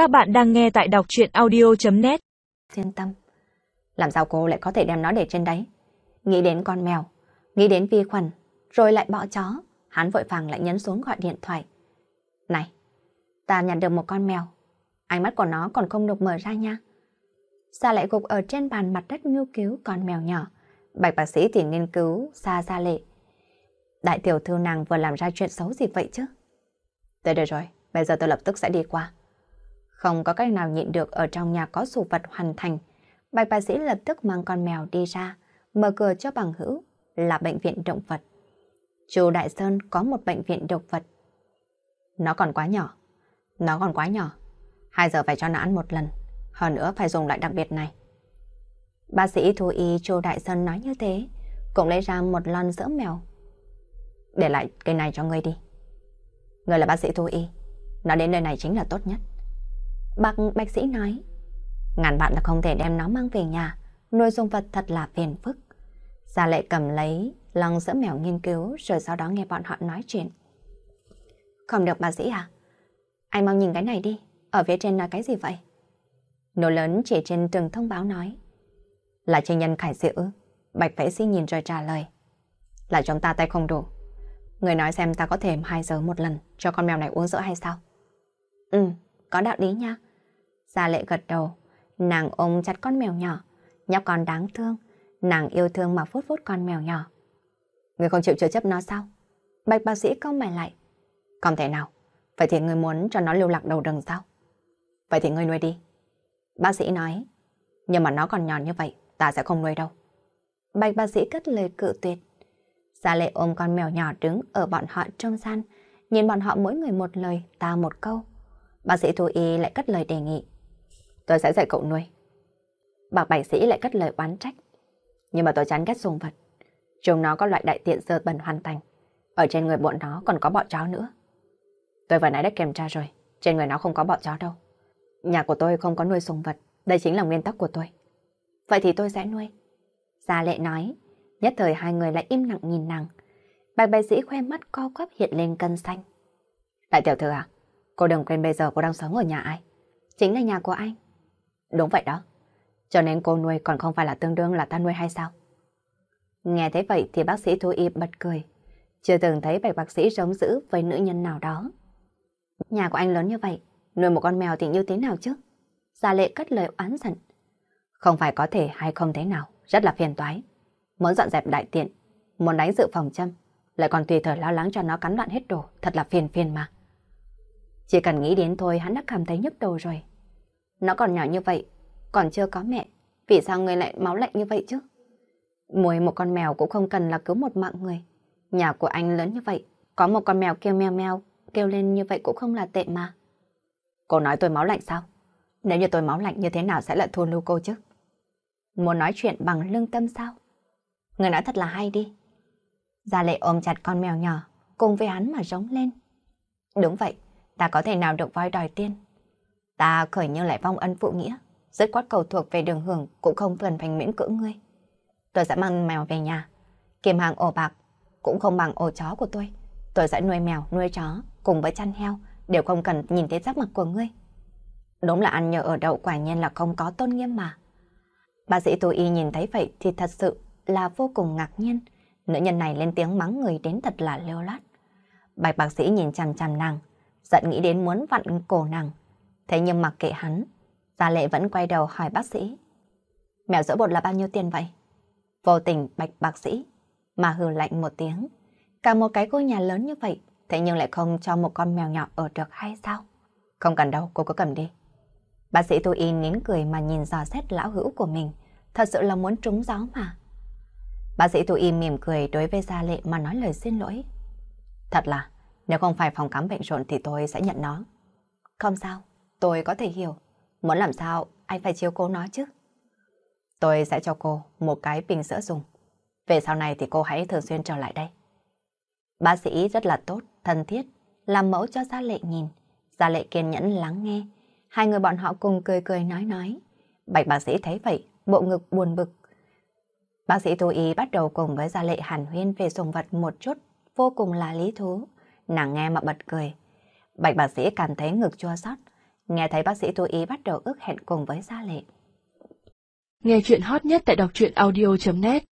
Các bạn đang nghe tại đọc chuyện audio.net Yên tâm. Làm sao cô lại có thể đem nó để trên đấy? Nghĩ đến con mèo, nghĩ đến vi khuẩn, rồi lại bỏ chó. Hắn vội vàng lại nhấn xuống gọi điện thoại. Này, ta nhận được một con mèo. Ánh mắt của nó còn không được mở ra nha. Sa lại gục ở trên bàn mặt đất nghiêu cứu con mèo nhỏ. Bạch bác sĩ thì nghiên cứu xa xa lệ. Đại tiểu thư nàng vừa làm ra chuyện xấu gì vậy chứ? tới được rồi, bây giờ tôi lập tức sẽ đi qua. Không có cách nào nhịn được ở trong nhà có sủ vật hoàn thành. Bạch bác sĩ lập tức mang con mèo đi ra, mở cửa cho bằng hữu, là bệnh viện động vật. Chu Đại Sơn có một bệnh viện động vật. Nó còn quá nhỏ. Nó còn quá nhỏ. Hai giờ phải cho nó ăn một lần. Hơn nữa phải dùng loại đặc biệt này. Bác sĩ thú y Chu Đại Sơn nói như thế, cũng lấy ra một lon sữa mèo. Để lại cây này cho ngươi đi. Ngươi là bác sĩ thú y. Nó đến nơi này chính là tốt nhất. Bác bác sĩ nói, ngàn bạn là không thể đem nó mang về nhà, nuôi dung vật thật là phiền phức. Gia lệ cầm lấy lòng sữa mèo nghiên cứu rồi sau đó nghe bọn họ nói chuyện. Không được bác sĩ à? Anh mau nhìn cái này đi, ở phía trên nói cái gì vậy? nô lớn chỉ trên tường thông báo nói. Là chuyên nhân khải diệu Bạch vẽ sĩ nhìn rồi trả lời. Là chúng ta tay không đủ. Người nói xem ta có thể 2 giờ một lần cho con mèo này uống sữa hay sao? Ừ, có đạo lý nha. Gia lệ gật đầu, nàng ôm chặt con mèo nhỏ, nhóc con đáng thương, nàng yêu thương mà phút phút con mèo nhỏ. Người không chịu chữa chấp nó sao? Bạch bác sĩ câu mày lại. Không thể nào, vậy thì người muốn cho nó lưu lạc đầu rừng sao? Vậy thì người nuôi đi. Bác sĩ nói, nhưng mà nó còn nhỏ như vậy, ta sẽ không nuôi đâu. Bạch bác sĩ cất lời cự tuyệt. Gia lệ ôm con mèo nhỏ đứng ở bọn họ trong gian, nhìn bọn họ mỗi người một lời, ta một câu. Bác sĩ thú y lại cất lời đề nghị. Tôi sẽ dạy cậu nuôi. Bạc bác sĩ lại cất lời oán trách. Nhưng mà tôi chán ghét sùng vật. Chúng nó có loại đại tiện dơ bẩn hoàn thành. Ở trên người bọn nó còn có bọ chó nữa. Tôi vừa nãy đã kiểm tra rồi. Trên người nó không có bọ chó đâu. Nhà của tôi không có nuôi sùng vật. Đây chính là nguyên tắc của tôi. Vậy thì tôi sẽ nuôi. Gia lệ nói. Nhất thời hai người lại im lặng nhìn nàng. Bạch bác sĩ khoe mắt co quắp hiện lên cân xanh. Đại tiểu thư à? Cô đừng quên bây giờ cô đang sống ở nhà ai? Chính là nhà của anh. Đúng vậy đó. Cho nên cô nuôi còn không phải là tương đương là ta nuôi hay sao? Nghe thấy vậy thì bác sĩ thú y bật cười. Chưa từng thấy bạch bác sĩ giống dữ với nữ nhân nào đó. Nhà của anh lớn như vậy, nuôi một con mèo thì như thế nào chứ? Gia lệ cất lời oán giận. Không phải có thể hay không thế nào, rất là phiền toái. Muốn dọn dẹp đại tiện, muốn đánh dự phòng châm, lại còn tùy thời lo lắng cho nó cắn loạn hết đồ, thật là phiền phiền mà. Chỉ cần nghĩ đến thôi hắn đã cảm thấy nhức đầu rồi. Nó còn nhỏ như vậy, còn chưa có mẹ, vì sao người lại máu lạnh như vậy chứ? Mùi một con mèo cũng không cần là cứu một mạng người. Nhà của anh lớn như vậy, có một con mèo kêu meo meo, kêu lên như vậy cũng không là tệ mà. Cô nói tôi máu lạnh sao? Nếu như tôi máu lạnh như thế nào sẽ lại thua lưu cô chứ? Muốn nói chuyện bằng lương tâm sao? Người nói thật là hay đi. Gia lệ ôm chặt con mèo nhỏ, cùng với hắn mà rống lên. Đúng vậy, ta có thể nào được voi đòi tiên. Ta khởi nhưng lại vong ân phụ nghĩa, rất quát cầu thuộc về đường hưởng cũng không cần thành miễn cưỡng ngươi. Tôi sẽ mang mèo về nhà, kiềm hàng ổ bạc cũng không bằng ổ chó của tôi. Tôi sẽ nuôi mèo, nuôi chó cùng với chăn heo, đều không cần nhìn thấy sắc mặt của ngươi. Đúng là ăn nhờ ở đậu quả nhiên là không có tôn nghiêm mà. Bác sĩ Tô Y nhìn thấy vậy thì thật sự là vô cùng ngạc nhiên. Nữ nhân này lên tiếng mắng người đến thật là lêu lát. Bạch bác sĩ nhìn chằm chằm nàng, giận nghĩ đến muốn vặn cổ nàng. Thế nhưng mặc kệ hắn, Gia Lệ vẫn quay đầu hỏi bác sĩ. Mèo sữa bột là bao nhiêu tiền vậy? Vô tình bạch bác sĩ, mà hừ lạnh một tiếng. Cả một cái cô nhà lớn như vậy, thế nhưng lại không cho một con mèo nhỏ ở được hay sao? Không cần đâu, cô cứ cầm đi. Bác sĩ Tô Y nín cười mà nhìn dò xét lão hữu của mình, thật sự là muốn trúng gió mà. Bác sĩ Tô Y mỉm cười đối với Gia Lệ mà nói lời xin lỗi. Thật là, nếu không phải phòng khám bệnh rộn thì tôi sẽ nhận nó. Không sao, tôi có thể hiểu. Muốn làm sao, anh phải chiếu cố nó chứ. Tôi sẽ cho cô một cái bình sữa dùng. Về sau này thì cô hãy thường xuyên trở lại đây. Bác sĩ rất là tốt, thân thiết, làm mẫu cho Gia Lệ nhìn. Gia Lệ kiên nhẫn lắng nghe. Hai người bọn họ cùng cười cười nói nói. Bạch bác sĩ thấy vậy, bộ ngực buồn bực. Bác sĩ thú Y bắt đầu cùng với Gia Lệ hàn huyên về sùng vật một chút, vô cùng là lý thú. Nàng nghe mà bật cười. Bạch bác sĩ cảm thấy ngực chua xót, Nghe thấy bác sĩ Tô Ý bắt đầu ước hẹn cùng với Gia Lệ. Nghe chuyện hot nhất tại đọc truyện audio.net